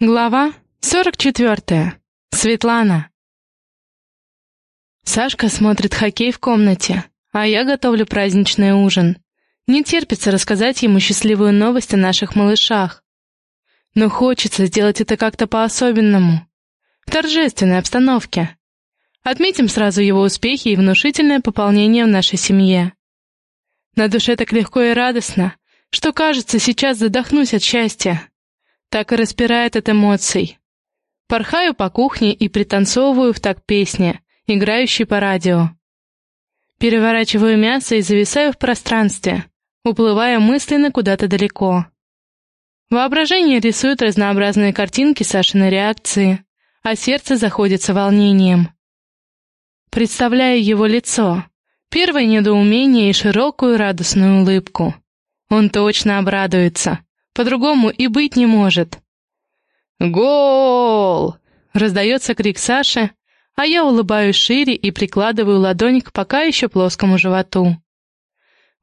Глава 44. Светлана. Сашка смотрит хоккей в комнате, а я готовлю праздничный ужин. Не терпится рассказать ему счастливую новость о наших малышах. Но хочется сделать это как-то по-особенному. В торжественной обстановке. Отметим сразу его успехи и внушительное пополнение в нашей семье. На душе так легко и радостно, что, кажется, сейчас задохнусь от счастья так и распирает от эмоций. Порхаю по кухне и пританцовываю в так песни, играющей по радио. Переворачиваю мясо и зависаю в пространстве, уплывая мысленно куда-то далеко. Воображение рисует разнообразные картинки Сашиной реакции, а сердце заходится волнением. Представляю его лицо, первое недоумение и широкую радостную улыбку. Он точно обрадуется. По-другому и быть не может. «Гол!» — раздается крик Саши, а я улыбаюсь шире и прикладываю ладонь к пока еще плоскому животу.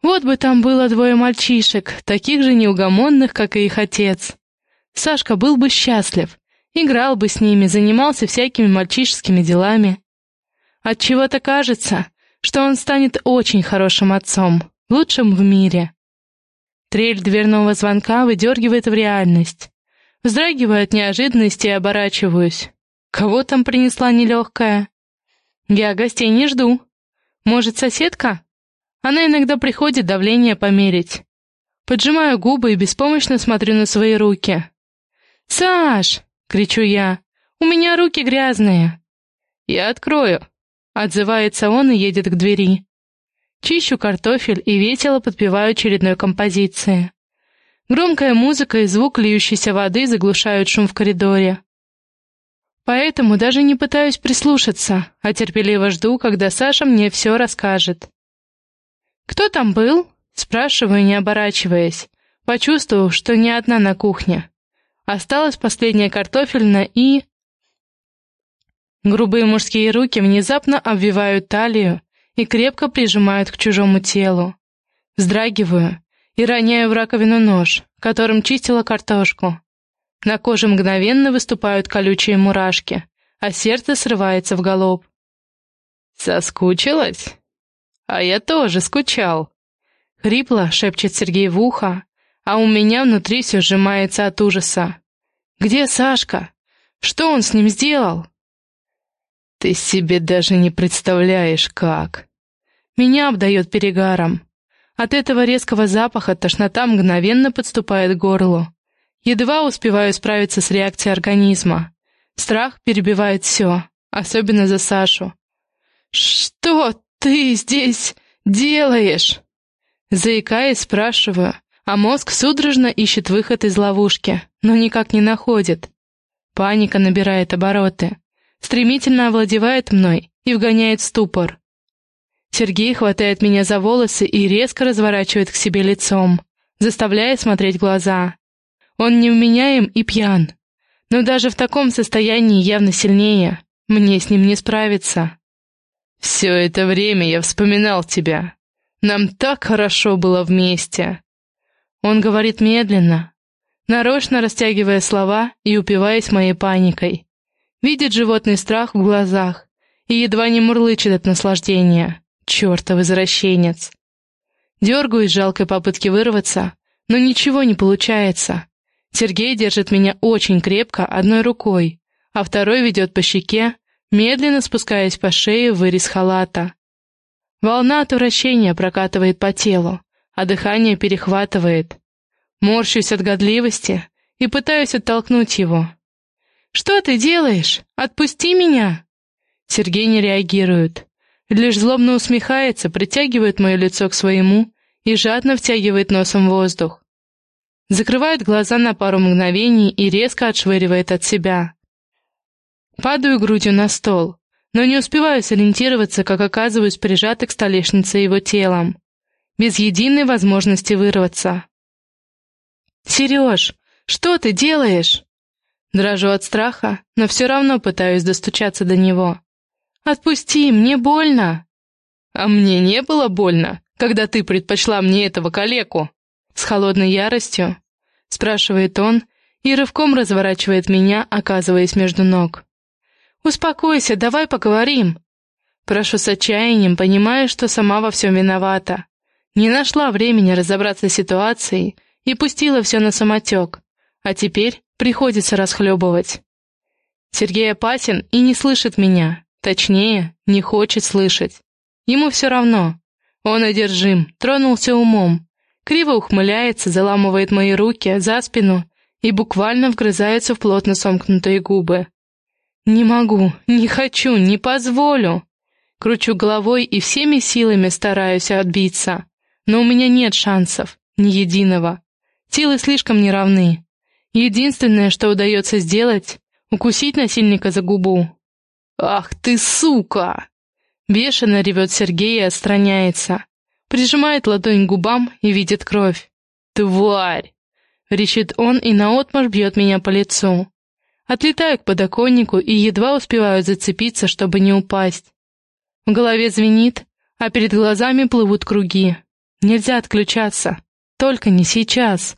Вот бы там было двое мальчишек, таких же неугомонных, как и их отец. Сашка был бы счастлив, играл бы с ними, занимался всякими мальчишескими делами. Отчего-то кажется, что он станет очень хорошим отцом, лучшим в мире. Трель дверного звонка выдергивает в реальность. Вздрагиваю от неожиданности и оборачиваюсь. Кого там принесла нелегкая? Я гостей не жду. Может, соседка? Она иногда приходит давление померить. Поджимаю губы и беспомощно смотрю на свои руки. «Саш!» — кричу я. «У меня руки грязные!» «Я открою!» — отзывается он и едет к двери. Чищу картофель и весело подпеваю очередной композиции. Громкая музыка и звук льющейся воды заглушают шум в коридоре. Поэтому даже не пытаюсь прислушаться, а терпеливо жду, когда Саша мне все расскажет. «Кто там был?» — спрашиваю, не оборачиваясь, почувствовав, что не одна на кухне. Осталась последняя картофельная и... Грубые мужские руки внезапно обвивают талию и крепко прижимают к чужому телу. Вздрагиваю и роняю в раковину нож, которым чистила картошку. На коже мгновенно выступают колючие мурашки, а сердце срывается в галоп. «Соскучилась? А я тоже скучал!» Хрипло шепчет Сергей в ухо, а у меня внутри все сжимается от ужаса. «Где Сашка? Что он с ним сделал?» Ты себе даже не представляешь, как. Меня обдает перегаром. От этого резкого запаха тошнота мгновенно подступает к горлу. Едва успеваю справиться с реакцией организма. Страх перебивает все, особенно за Сашу. «Что ты здесь делаешь?» Заикаясь, спрашиваю, а мозг судорожно ищет выход из ловушки, но никак не находит. Паника набирает обороты стремительно овладевает мной и вгоняет в ступор. Сергей хватает меня за волосы и резко разворачивает к себе лицом, заставляя смотреть глаза. Он невменяем и пьян, но даже в таком состоянии явно сильнее. Мне с ним не справиться. «Все это время я вспоминал тебя. Нам так хорошо было вместе». Он говорит медленно, нарочно растягивая слова и упиваясь моей паникой видит животный страх в глазах и едва не мурлычет от наслаждения. Чертов извращенец. Дергаюсь жалкой попытки вырваться, но ничего не получается. Сергей держит меня очень крепко одной рукой, а второй ведет по щеке, медленно спускаясь по шее в вырез халата. Волна отвращения прокатывает по телу, а дыхание перехватывает. Морщусь от годливости и пытаюсь оттолкнуть его, «Что ты делаешь? Отпусти меня!» Сергей не реагирует. Лишь злобно усмехается, притягивает мое лицо к своему и жадно втягивает носом воздух. Закрывает глаза на пару мгновений и резко отшвыривает от себя. Падаю грудью на стол, но не успеваю сориентироваться, как оказываюсь прижата к столешнице его телом, без единой возможности вырваться. «Сереж, что ты делаешь?» Дрожу от страха, но все равно пытаюсь достучаться до него. «Отпусти, мне больно!» «А мне не было больно, когда ты предпочла мне этого калеку?» С холодной яростью спрашивает он и рывком разворачивает меня, оказываясь между ног. «Успокойся, давай поговорим!» Прошу с отчаянием, понимая, что сама во всем виновата. Не нашла времени разобраться с ситуацией и пустила все на самотек, а теперь приходится расхлебывать. Сергей опасен и не слышит меня, точнее, не хочет слышать. Ему все равно. Он одержим, тронулся умом, криво ухмыляется, заламывает мои руки за спину и буквально вгрызается в плотно сомкнутые губы. «Не могу, не хочу, не позволю!» Кручу головой и всеми силами стараюсь отбиться. Но у меня нет шансов, ни единого. Силы слишком неравны. Единственное, что удается сделать — укусить насильника за губу. «Ах ты, сука!» Бешено ревет Сергей и отстраняется. Прижимает ладонь к губам и видит кровь. «Тварь!» — речит он и наотмашь бьет меня по лицу. Отлетаю к подоконнику и едва успеваю зацепиться, чтобы не упасть. В голове звенит, а перед глазами плывут круги. Нельзя отключаться. Только не сейчас.